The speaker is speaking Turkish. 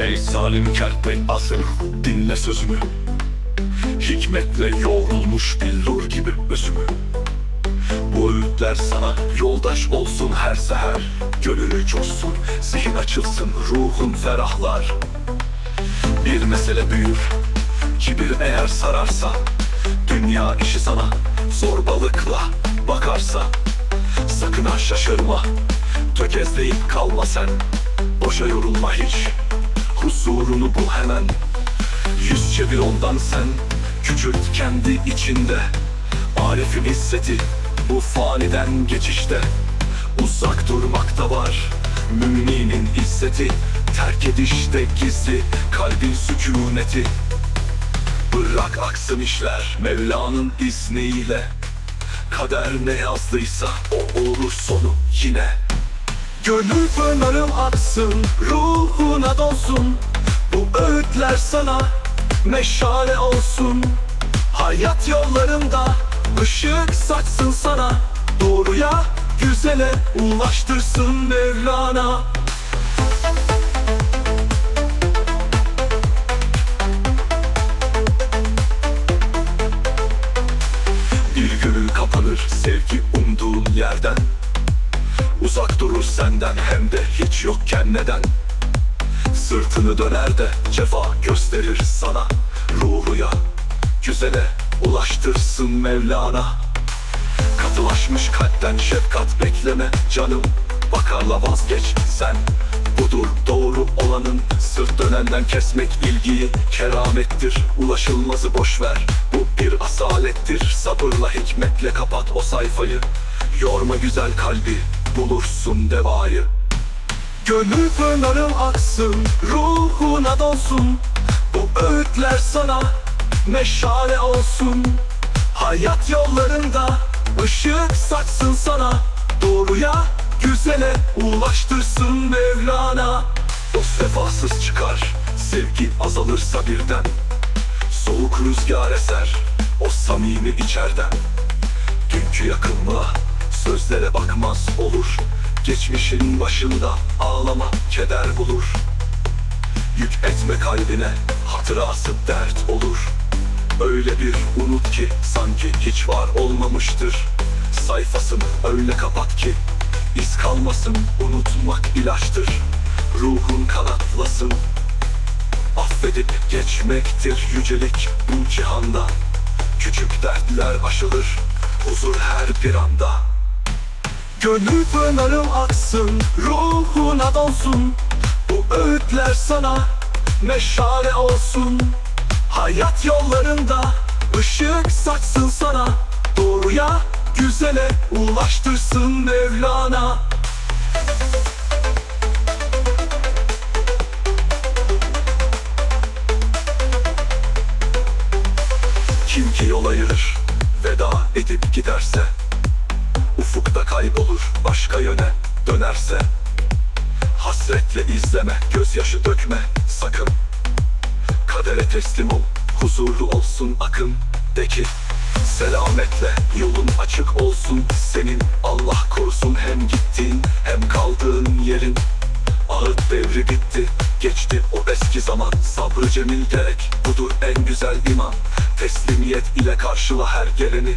Ey zalim kertbey asıl dinle sözümü. Hikmetle yoğrulmuş billur gibi özümü. Bu öğütler sana yoldaş olsun her seher. Gönlü coşsun, zihin açılsın, ruhun ferahlar. Bir mesele büyür, kibir eğer sararsa. Dünya işi sana zorbalıkla bakarsa. Sakın ha şaşırma, tökezleyip kalma sen. Boşa yorulma hiç, huzurunu bul hemen. Yüz çevir ondan sen, küçült kendi içinde. Arif'in izzeti bu faniden geçişte. Uzak durmakta var müminin izzeti. Terk edişte gizli kalbin sükuneti. Bırak aksın işler Mevla'nın izniyle. Kader ne yazdıysa o olur sonu yine Gönül pınarım aksın, ruhuna dolsun Bu öğütler sana meşale olsun. Hayat yollarında ışık saçsın sana. Doğruya, güzele ulaştırsın Mevlana. Bir gönül kapanır sevgi umduğun yerden Uzak durur senden. Hem de hiç yokken neden? Sırtını döner de cefa gösterir sana. Ruhuya, güzele ulaştırsın Mevlana. Katılaşmış kalpten şefkat bekleme canım. Bakarla vazgeç sen. Budur doğru olanın. Sırt dönenden kesmek ilgiyi keramettir. Ulaşılmazı boş ver. Bu bir asalettir. Sabırla hikmetle kapat o sayfayı. Yorma güzel kalbi Bulursun devayı. Gönül pınarım aksın Ruhuna dolsun. Bu öğütler sana Meşale olsun. Hayat yollarında ışık saçsın sana. Doğruya, güzele ulaştırsın Mevlana. Dost vefasız çıkar, sevgi azalırsa birden. Soğuk rüzgar eser, o samimi içerden. Dünkü yakınlığa, sözlere bakmaz olur. Geçmişin başında ağlama, keder bulur. Yük etme kalbine, hatırası dert olur. Öyle bir unut ki sanki hiç var olmamıştır. Sayfasını öyle kapat ki iz kalmasın unutmak ilaçtır. Ruhun kanatlasın. Affedip geçmektir yücelik bu cihanda. Küçük dertler aşılır huzur her bir anda Gönül pınarım aksın ruhuna dolsun Bu öğütler sana meşale olsun. Hayat yollarında ışık saçsın sana. Doğruya, güzele ulaştırsın Mevlana. Kim ki yol ayırır, veda edip giderse Ufukta kaybolur, başka yöne dönerse. Hasretle izleme, gözyaşı dökme sakın. Kadere teslim ol, huzurlu olsun akın De ki selametle yolun açık olsun Senin. Allah korusun hem gittiğin hem kaldığın yerin. Ağıt devri bitti, geçti o eski zaman. Sabrı cemil gerek, budur en güzel iman. Teslimiyet ile karşıla her geleni